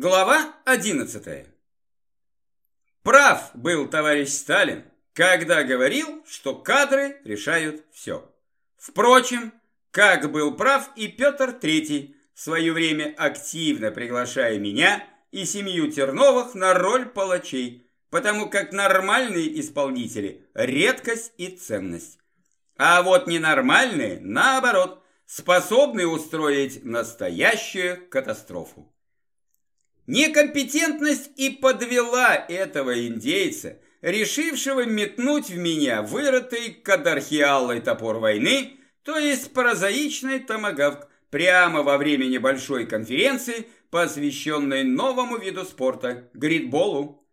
Глава 11. Прав был товарищ Сталин, когда говорил, что кадры решают все. Впрочем, как был прав и Петр III, в свое время активно приглашая меня и семью Терновых на роль палачей, потому как нормальные исполнители – редкость и ценность. А вот ненормальные, наоборот, способны устроить настоящую катастрофу. Некомпетентность и подвела этого индейца, решившего метнуть в меня вырытый кадархиалой топор войны, то есть прозаичный томагавк, прямо во время небольшой конференции, посвященной новому виду спорта – гритболу.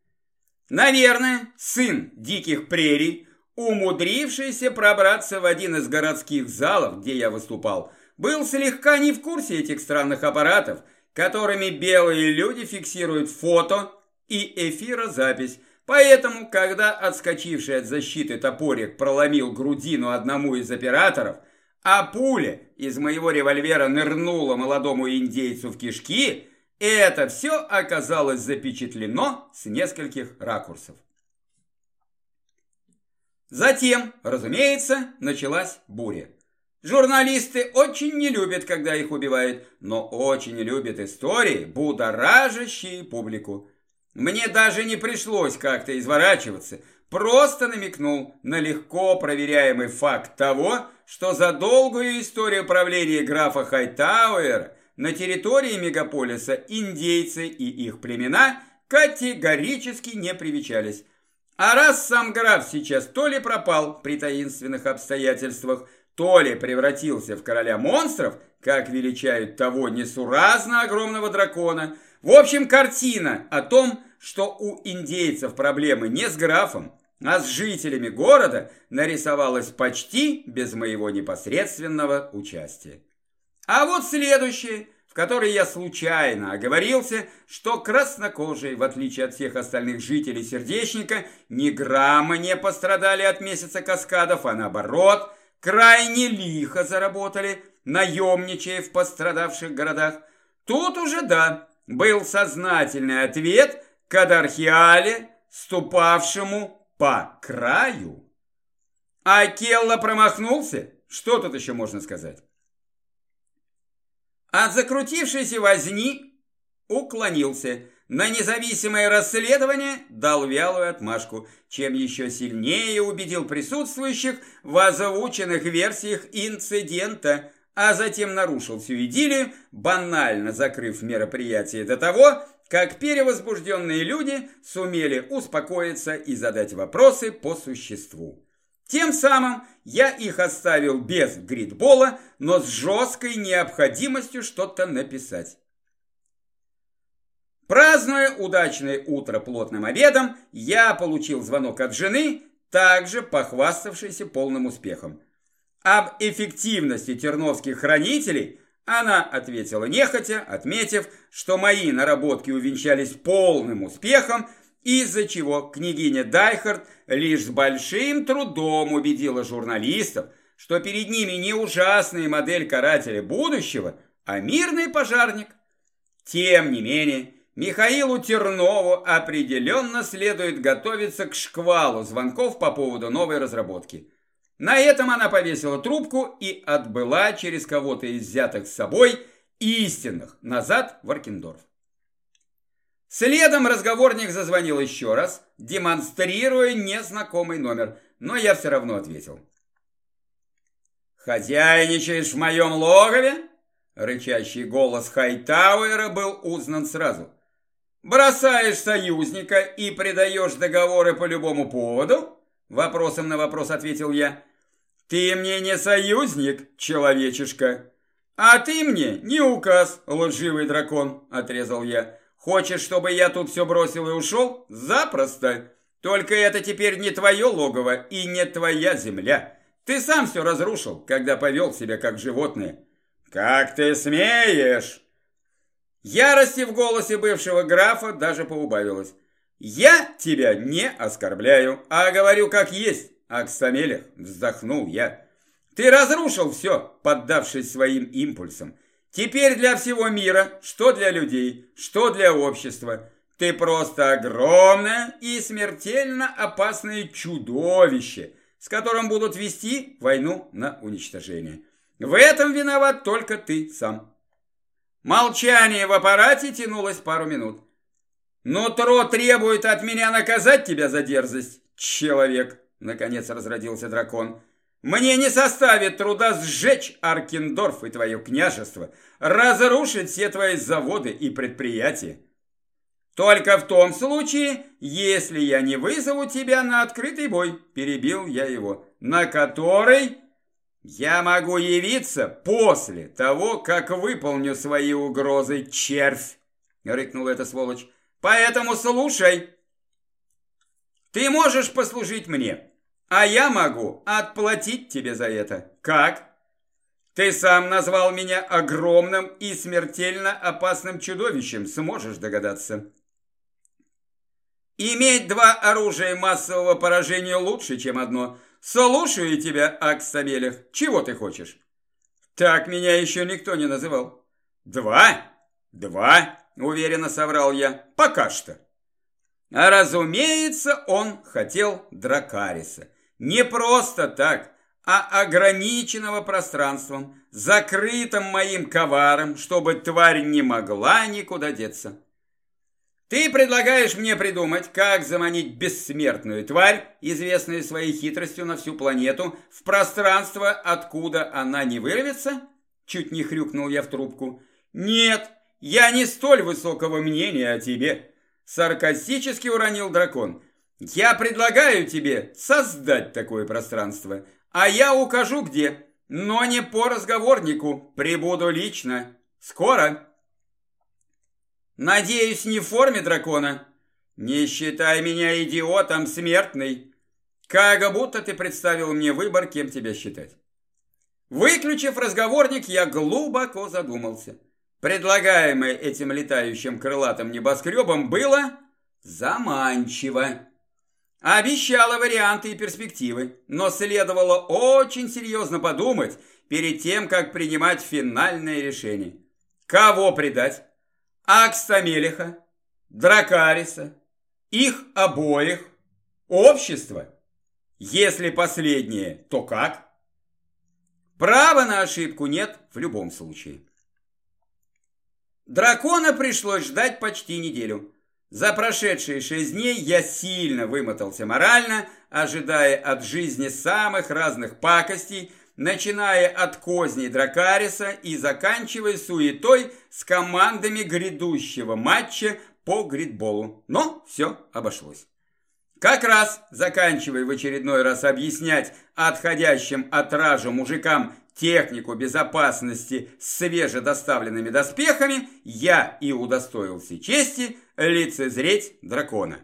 Наверное, сын диких прерий, умудрившийся пробраться в один из городских залов, где я выступал, был слегка не в курсе этих странных аппаратов – которыми белые люди фиксируют фото и эфирозапись. Поэтому, когда отскочивший от защиты топорик проломил грудину одному из операторов, а пуля из моего револьвера нырнула молодому индейцу в кишки, это все оказалось запечатлено с нескольких ракурсов. Затем, разумеется, началась буря. Журналисты очень не любят, когда их убивают, но очень любят истории, будоражащие публику. Мне даже не пришлось как-то изворачиваться, просто намекнул на легко проверяемый факт того, что за долгую историю правления графа Хайтауэра на территории мегаполиса индейцы и их племена категорически не привечались. А раз сам граф сейчас то ли пропал при таинственных обстоятельствах, то ли превратился в короля монстров, как величают того несуразно огромного дракона. В общем, картина о том, что у индейцев проблемы не с графом, а с жителями города нарисовалась почти без моего непосредственного участия. А вот следующее, в которой я случайно оговорился, что краснокожие, в отличие от всех остальных жителей Сердечника, ни грамма не пострадали от месяца каскадов, а наоборот – крайне лихо заработали, наемничая в пострадавших городах. Тут уже да, был сознательный ответ Кадархиале, ступавшему по краю. А Келла промахнулся? Что тут еще можно сказать? От закрутившейся возни уклонился – на независимое расследование дал вялую отмашку, чем еще сильнее убедил присутствующих в озвученных версиях инцидента, а затем нарушил всю идиллию, банально закрыв мероприятие до того, как перевозбужденные люди сумели успокоиться и задать вопросы по существу. Тем самым я их оставил без гридбола, но с жесткой необходимостью что-то написать. Празднуя удачное утро плотным обедом, я получил звонок от жены, также похваставшейся полным успехом. Об эффективности терновских хранителей она ответила нехотя, отметив, что мои наработки увенчались полным успехом, из-за чего княгиня Дайхард лишь с большим трудом убедила журналистов, что перед ними не ужасная модель карателя будущего, а мирный пожарник. Тем не менее, Михаилу Тернову определенно следует готовиться к шквалу звонков по поводу новой разработки. На этом она повесила трубку и отбыла через кого-то из взятых с собой истинных назад в Аркендорф. Следом разговорник зазвонил еще раз, демонстрируя незнакомый номер, но я все равно ответил. «Хозяйничаешь в моем логове?» Рычащий голос Хайтауэра был узнан сразу. Бросаешь союзника и предаешь договоры по любому поводу? Вопросом на вопрос ответил я. Ты мне не союзник, человечишка. А ты мне не указ, лживый дракон, отрезал я. Хочешь, чтобы я тут все бросил и ушел? Запросто. Только это теперь не твое логово и не твоя земля. Ты сам все разрушил, когда повел себя как животное. Как ты смеешь? Ярости в голосе бывшего графа даже поубавилось. «Я тебя не оскорбляю, а говорю как есть, Аксамелех», вздохнул я. «Ты разрушил все, поддавшись своим импульсам. Теперь для всего мира, что для людей, что для общества, ты просто огромное и смертельно опасное чудовище, с которым будут вести войну на уничтожение. В этом виноват только ты сам. Молчание в аппарате тянулось пару минут. «Нутро требует от меня наказать тебя за дерзость, человек!» Наконец разродился дракон. «Мне не составит труда сжечь Аркендорф и твое княжество, разрушить все твои заводы и предприятия. Только в том случае, если я не вызову тебя на открытый бой, перебил я его, на который я могу явиться после того, как выполню свои угрозы, червь, рыкнул эта сволочь. Поэтому слушай. Ты можешь послужить мне, а я могу отплатить тебе за это. Как? Ты сам назвал меня огромным и смертельно опасным чудовищем, сможешь догадаться. Иметь два оружия массового поражения лучше, чем одно. Слушаю тебя, Акс Савельев. Чего ты хочешь? Так меня еще никто не называл. Два? Два, уверенно соврал я. Пока что. А разумеется, он хотел Дракариса. Не просто так, а ограниченного пространством, закрытым моим коваром, чтобы тварь не могла никуда деться. Ты предлагаешь мне придумать, как заманить бессмертную тварь, известную своей хитростью на всю планету, в пространство, откуда она не вырвется? Чуть не хрюкнул я в трубку. Нет, я не столь высокого мнения о тебе. Саркастически уронил дракон. Я предлагаю тебе создать такое пространство, а я укажу где, но не по разговорнику, прибуду лично. Скоро. Надеюсь, не в форме дракона? Не считай меня идиотом, смертный. Как будто ты представил мне выбор, кем тебя считать. Выключив разговорник, я глубоко задумался. Предлагаемое этим летающим крылатым небоскребом было заманчиво. Обещало варианты и перспективы, но следовало очень серьезно подумать перед тем, как принимать финальное решение. Кого предать? Акстамелиха, Дракариса, их обоих, общество? Если последнее, то как? Права на ошибку нет в любом случае. Дракона пришлось ждать почти неделю. За прошедшие шесть дней я сильно вымотался морально, ожидая от жизни самых разных пакостей, начиная от козней Дракариса и заканчивая суетой с командами грядущего матча по гридболу. Но все обошлось. Как раз, заканчивая в очередной раз объяснять отходящим от ража мужикам технику безопасности с свежедоставленными доспехами, я и удостоился чести лицезреть дракона.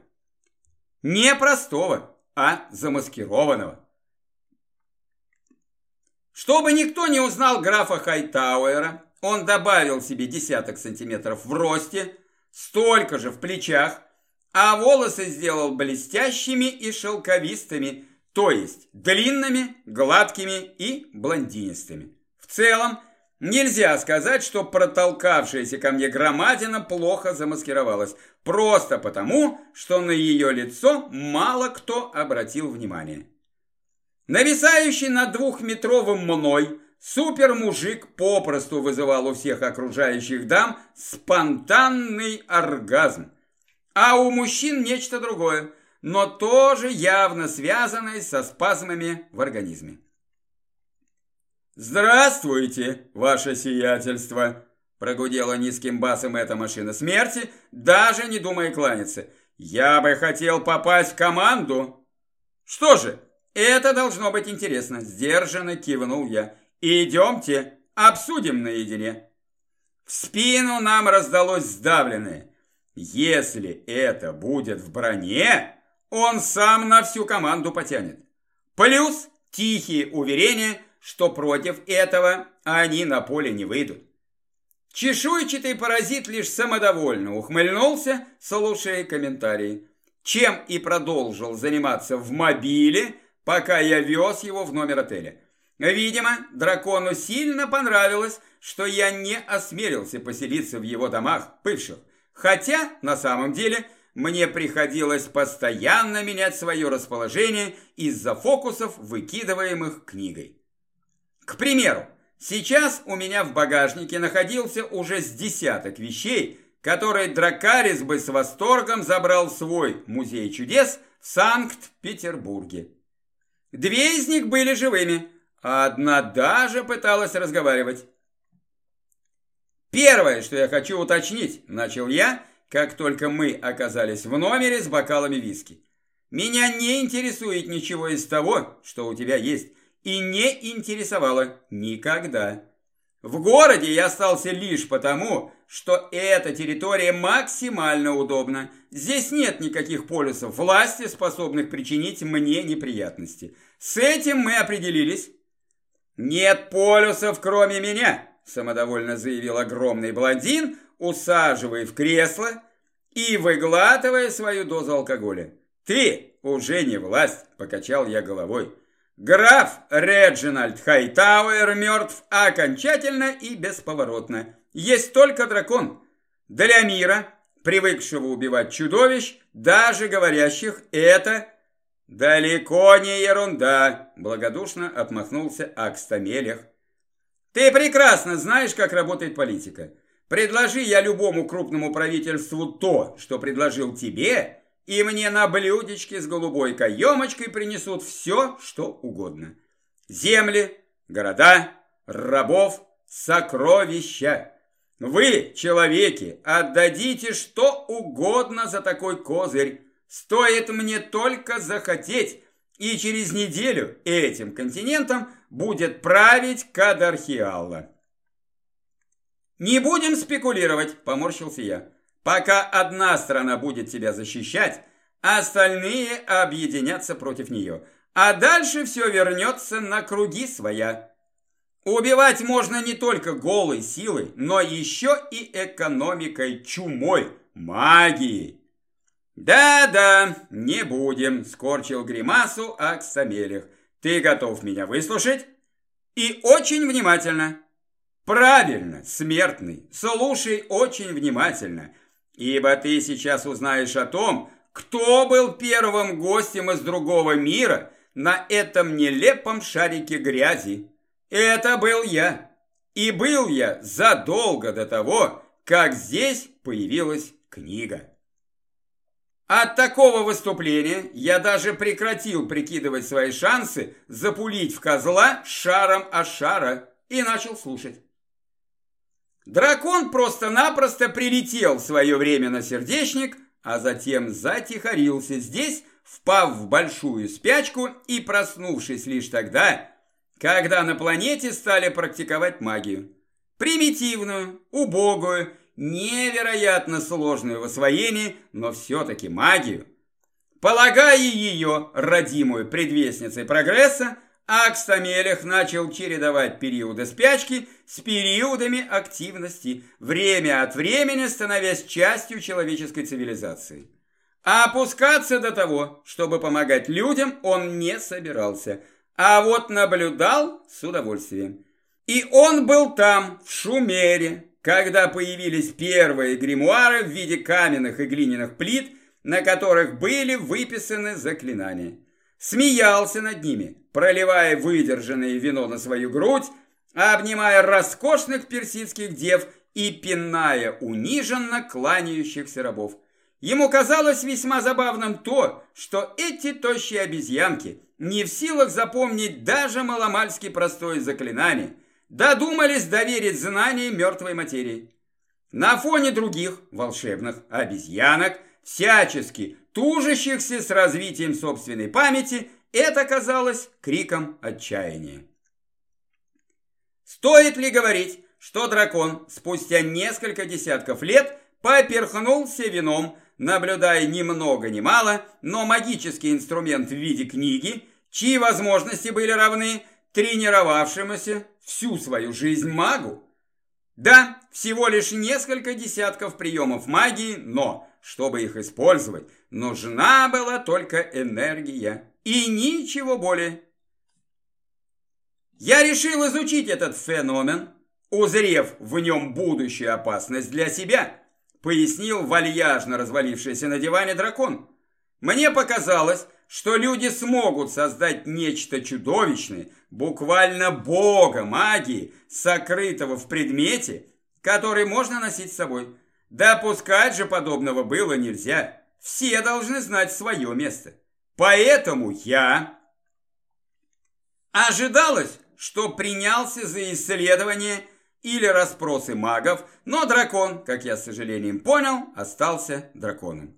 Не простого, а замаскированного. Чтобы никто не узнал графа Хайтауэра, он добавил себе десяток сантиметров в росте, столько же в плечах, а волосы сделал блестящими и шелковистыми, то есть длинными, гладкими и блондинистыми. В целом, нельзя сказать, что протолкавшаяся ко мне громадина плохо замаскировалась, просто потому, что на ее лицо мало кто обратил внимание. Нависающий над двухметровым мной супермужик попросту вызывал у всех окружающих дам спонтанный оргазм. А у мужчин нечто другое, но тоже явно связанное со спазмами в организме. «Здравствуйте, ваше сиятельство!» Прогудела низким басом эта машина смерти, даже не думая кланяться. «Я бы хотел попасть в команду!» «Что же, это должно быть интересно!» Сдержанно кивнул я. «Идемте, обсудим наедине!» В спину нам раздалось сдавленное. Если это будет в броне, он сам на всю команду потянет. Плюс тихие уверения, что против этого они на поле не выйдут. Чешуйчатый паразит лишь самодовольно ухмыльнулся, слушая комментарии. Чем и продолжил заниматься в мобиле, пока я вез его в номер отеля. Видимо, дракону сильно понравилось, что я не осмелился поселиться в его домах бывших, хотя на самом деле мне приходилось постоянно менять свое расположение из-за фокусов, выкидываемых книгой. К примеру, сейчас у меня в багажнике находился уже с десяток вещей, которые Дракарис бы с восторгом забрал свой музей чудес в Санкт-Петербурге. Две из них были живыми, а одна даже пыталась разговаривать. «Первое, что я хочу уточнить», – начал я, как только мы оказались в номере с бокалами виски. «Меня не интересует ничего из того, что у тебя есть, и не интересовало никогда. В городе я остался лишь потому, что эта территория максимально удобна. Здесь нет никаких полюсов власти, способных причинить мне неприятности. С этим мы определились. Нет полюсов, кроме меня, самодовольно заявил огромный блондин, усаживая в кресло и выглатывая свою дозу алкоголя. Ты уже не власть, покачал я головой. Граф Реджинальд Хайтауэр мертв окончательно и бесповоротно. Есть только дракон. Для мира, привыкшего убивать чудовищ, даже говорящих, это далеко не ерунда, благодушно отмахнулся Акстамелех. Ты прекрасно знаешь, как работает политика. Предложи я любому крупному правительству то, что предложил тебе, и мне на блюдечке с голубой каемочкой принесут все, что угодно. Земли, города, рабов, сокровища. Вы, человеки, отдадите что угодно за такой козырь. Стоит мне только захотеть, и через неделю этим континентом будет править Кадархиалла. «Не будем спекулировать», – поморщился я. Пока одна страна будет тебя защищать, остальные объединятся против нее. А дальше все вернется на круги своя. Убивать можно не только голой силой, но еще и экономикой чумой, магией. «Да-да, не будем», – скорчил гримасу Аксамелих. «Ты готов меня выслушать?» «И очень внимательно». «Правильно, смертный, слушай очень внимательно ибо ты сейчас узнаешь о том, кто был первым гостем из другого мира на этом нелепом шарике грязи. Это был я. И был я задолго до того, как здесь появилась книга. От такого выступления я даже прекратил прикидывать свои шансы запулить в козла шаром о шара и начал слушать. Дракон просто-напросто прилетел в свое время на сердечник, а затем затихарился здесь, впав в большую спячку и проснувшись лишь тогда, когда на планете стали практиковать магию. Примитивную, убогую, невероятно сложную в освоении, но все-таки магию. Полагая ее родимую предвестницей прогресса, Акстамелех начал чередовать периоды спячки с периодами активности, время от времени становясь частью человеческой цивилизации. А опускаться до того, чтобы помогать людям, он не собирался, а вот наблюдал с удовольствием. И он был там, в Шумере, когда появились первые гримуары в виде каменных и глиняных плит, на которых были выписаны заклинания смеялся над ними, проливая выдержанное вино на свою грудь, обнимая роскошных персидских дев и пиная униженно кланяющихся рабов. Ему казалось весьма забавным то, что эти тощие обезьянки не в силах запомнить даже маломальски простое заклинание, додумались доверить знание мертвой материи. На фоне других волшебных обезьянок всячески тужащихся с развитием собственной памяти, это казалось криком отчаяния. Стоит ли говорить, что дракон спустя несколько десятков лет поперхнулся вином, наблюдая ни много ни мало, но магический инструмент в виде книги, чьи возможности были равны тренировавшемуся всю свою жизнь магу? Да, всего лишь несколько десятков приемов магии, но чтобы их использовать, нужна была только энергия и ничего более. Я решил изучить этот феномен узрев в нем будущую опасность для себя, пояснил вальяжно развалившийся на диване дракон. Мне показалось, что люди смогут создать нечто чудовищное, буквально бога магии, сокрытого в предмете, который можно носить с собой. Допускать же подобного было нельзя. Все должны знать свое место. Поэтому я... Ожидалось, что принялся за исследование или расспросы магов, но дракон, как я с сожалением понял, остался драконом.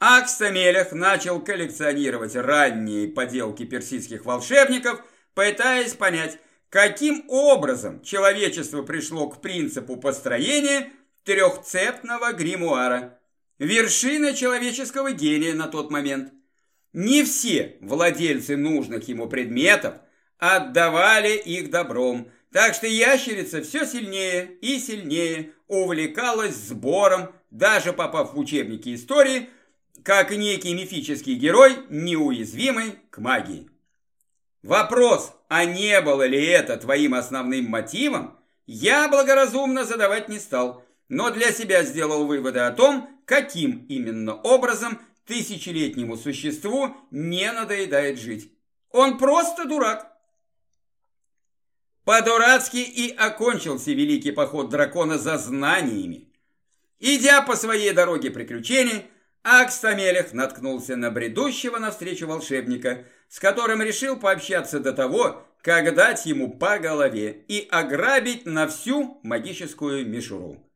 Акстамелях начал коллекционировать ранние поделки персидских волшебников, пытаясь понять, каким образом человечество пришло к принципу построения трехцепного гримуара. Вершина человеческого гения на тот момент. Не все владельцы нужных ему предметов отдавали их добром, так что ящерица все сильнее и сильнее увлекалась сбором, даже попав в учебники истории, как некий мифический герой, неуязвимый к магии. Вопрос, а не было ли это твоим основным мотивом, я благоразумно задавать не стал, но для себя сделал выводы о том, каким именно образом тысячелетнему существу не надоедает жить. Он просто дурак. По-дурацки и окончился великий поход дракона за знаниями. Идя по своей дороге приключений, Акстамелех наткнулся на бредущего навстречу волшебника, с которым решил пообщаться до того, как дать ему по голове и ограбить на всю магическую мишуру.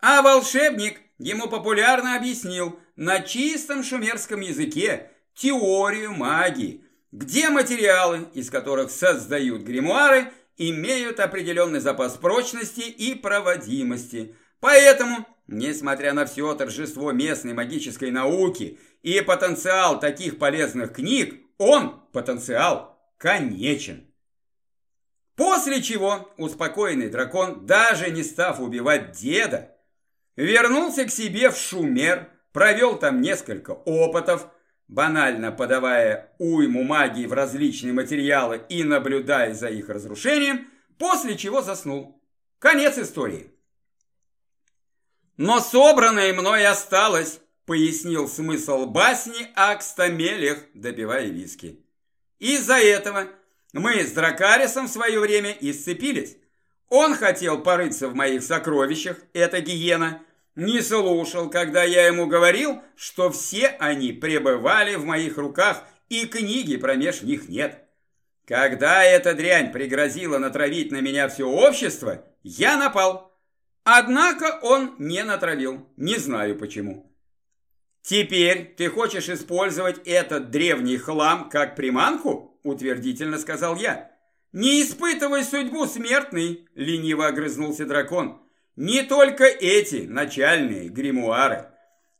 А волшебник ему популярно объяснил на чистом шумерском языке теорию магии, где материалы, из которых создают гримуары, имеют определенный запас прочности и проводимости. Поэтому, несмотря на все торжество местной магической науки и потенциал таких полезных книг, он, потенциал, конечен. После чего успокоенный дракон, даже не став убивать деда, Вернулся к себе в Шумер, провел там несколько опытов, банально подавая уйму магии в различные материалы и наблюдая за их разрушением, после чего заснул. Конец истории. Но собранное мной осталось, пояснил смысл басни Акстамелех, допивая виски. Из-за этого мы с Дракарисом в свое время исцепились. Он хотел порыться в моих сокровищах, это гиена, не слушал, когда я ему говорил, что все они пребывали в моих руках и книги промеж них нет. Когда эта дрянь пригрозила натравить на меня все общество, я напал. Однако он не натравил, не знаю почему. «Теперь ты хочешь использовать этот древний хлам как приманку?» – утвердительно сказал я. «Не испытывай судьбу, смертный!» – лениво огрызнулся дракон. «Не только эти начальные гримуары.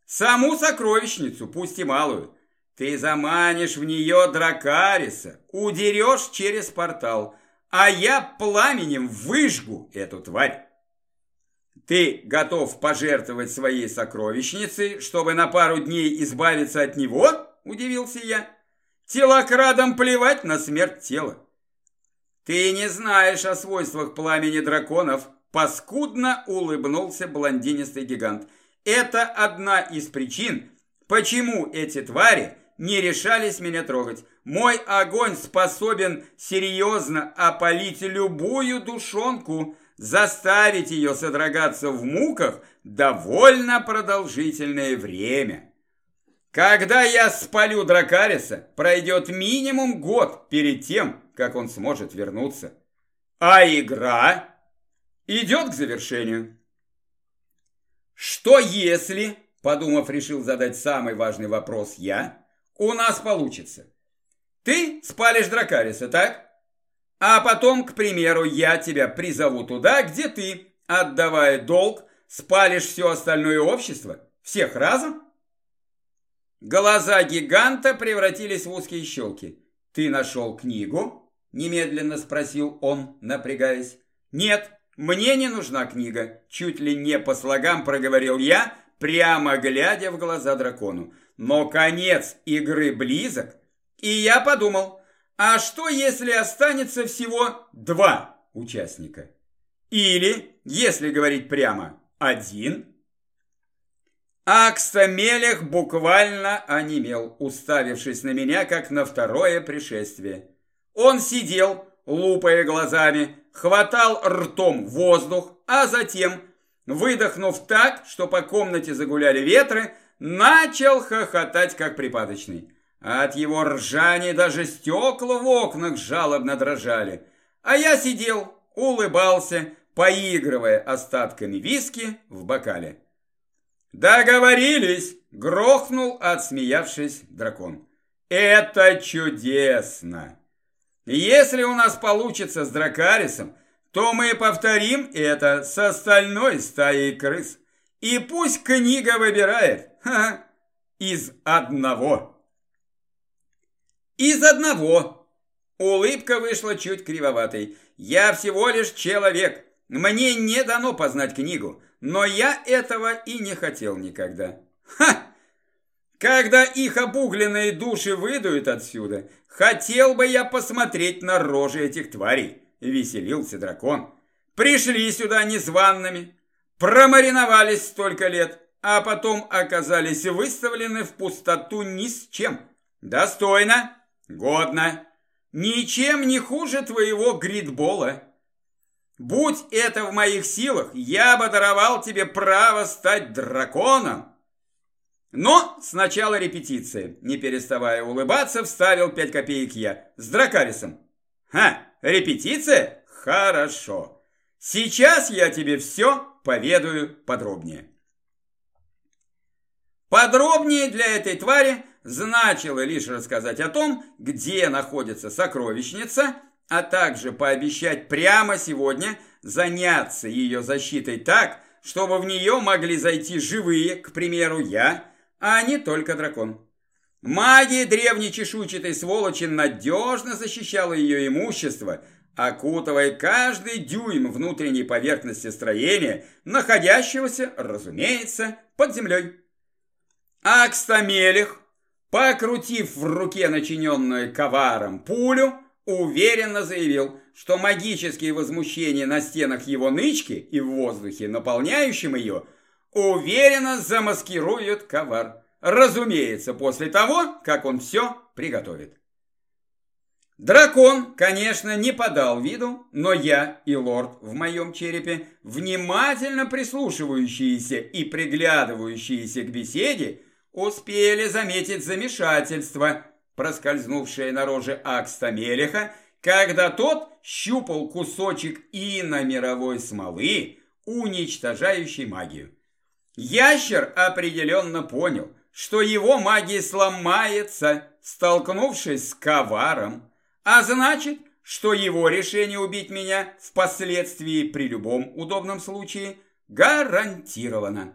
Саму сокровищницу, пусть и малую. Ты заманишь в нее Дракариса, удерешь через портал, а я пламенем выжгу эту тварь. Ты готов пожертвовать своей сокровищницей, чтобы на пару дней избавиться от него?» – удивился я. «Телокрадам плевать на смерть тела. «Ты не знаешь о свойствах пламени драконов», – паскудно улыбнулся блондинистый гигант. «Это одна из причин, почему эти твари не решались меня трогать. Мой огонь способен серьезно опалить любую душонку, заставить ее содрогаться в муках довольно продолжительное время». Когда я спалю Дракариса, пройдет минимум год перед тем, как он сможет вернуться. А игра идет к завершению. Что если, подумав, решил задать самый важный вопрос я, у нас получится? Ты спалишь Дракариса, так? А потом, к примеру, я тебя призову туда, где ты, отдавая долг, спалишь все остальное общество, всех разом? Глаза гиганта превратились в узкие щелки. «Ты нашел книгу?» Немедленно спросил он, напрягаясь. «Нет, мне не нужна книга», чуть ли не по слогам проговорил я, прямо глядя в глаза дракону. Но конец игры близок, и я подумал, а что если останется всего два участника? Или, если говорить прямо, один. Акстамелех буквально онемел, уставившись на меня, как на второе пришествие. Он сидел, лупая глазами, хватал ртом воздух, а затем, выдохнув так, что по комнате загуляли ветры, начал хохотать, как припадочный. От его ржания даже стекла в окнах жалобно дрожали. А я сидел, улыбался, поигрывая остатками виски в бокале. «Договорились!» – грохнул, отсмеявшись, дракон. «Это чудесно! Если у нас получится с Дракарисом, то мы повторим это с остальной стаей крыс. И пусть книга выбирает ха, из одного». «Из одного!» Улыбка вышла чуть кривоватой. «Я всего лишь человек. Мне не дано познать книгу, но я этого и не хотел никогда. Ха! Когда их обугленные души выйдут отсюда, хотел бы я посмотреть на рожи этих тварей, веселился дракон. Пришли сюда незваными, промариновались столько лет, а потом оказались выставлены в пустоту ни с чем. Достойно, годно, ничем не хуже твоего гридбола. Будь это в моих силах, я бы даровал тебе право стать драконом. Но сначала репетиция. Не переставая улыбаться, вставил пять копеек я. С Дракарисом. Ха, репетиция? Хорошо. Сейчас я тебе все поведаю подробнее. Подробнее для этой твари значило лишь рассказать о том, где находится сокровищница – а также пообещать прямо сегодня заняться ее защитой так, чтобы в нее могли зайти живые, к примеру, я, а не только дракон. Магия древней чешуйчатой сволочи надежно защищала ее имущество, окутывая каждый дюйм внутренней поверхности строения, находящегося, разумеется, под землей. Акстамелих, покрутив в руке начиненную коваром пулю, уверенно заявил, что магические возмущения на стенах его нычки и в воздухе, наполняющем ее, уверенно замаскируют ковар. Разумеется, после того, как он все приготовит. Дракон, конечно, не подал виду, но я и лорд в моем черепе, внимательно прислушивающиеся и приглядывающиеся к беседе, успели заметить замешательство – проскользнувшее на роже Акста Мелеха, когда тот щупал кусочек ино-мировой смолы, уничтожающей магию. Ящер определенно понял, что его магия сломается, столкнувшись с коваром, а значит, что его решение убить меня впоследствии при любом удобном случае гарантировано.